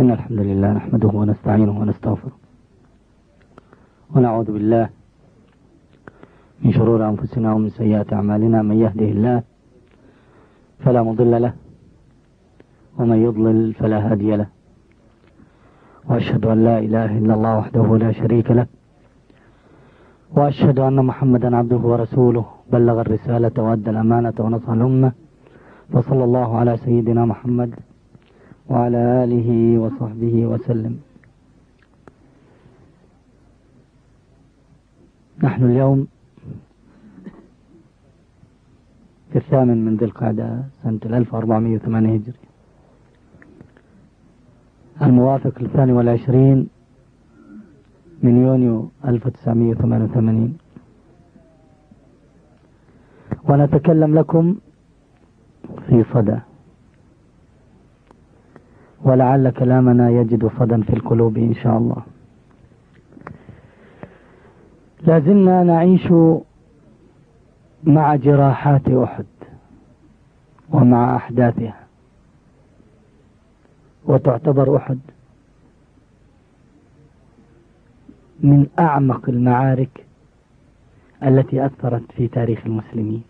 إن الحمد لله نحمده ونستعينه ونستغفره ونعوذ بالله من شرور أنفسنا ومن سيئات أعمالنا. من يهده الله فلا مضل له ومن يضلل فلا هادي له. وأشهد أن لا إله إلا الله وحده لا شريك له. وأشهد أن محمدا عبده ورسوله. بلغ الرسالة وأدى الأمانة ونصح الأمة. فصلى الله على سيدنا محمد وعلى آله وصحبه وسلم. نحن اليوم في الثامن من ذي القعدة سنة 1408 هجري. الموافق للثاني والعشرين من يونيو 1988 ونتكلم لكم في صدى. ولعل كلامنا يجد صدى في القلوب إن شاء الله. لازلنا نعيش مع جراحات أحد ومع أحداثها. وتعتبر أحد من أعمق المعارك التي أثرت في تاريخ المسلمين.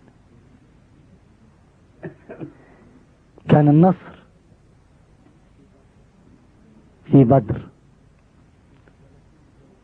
كان النصر في بدر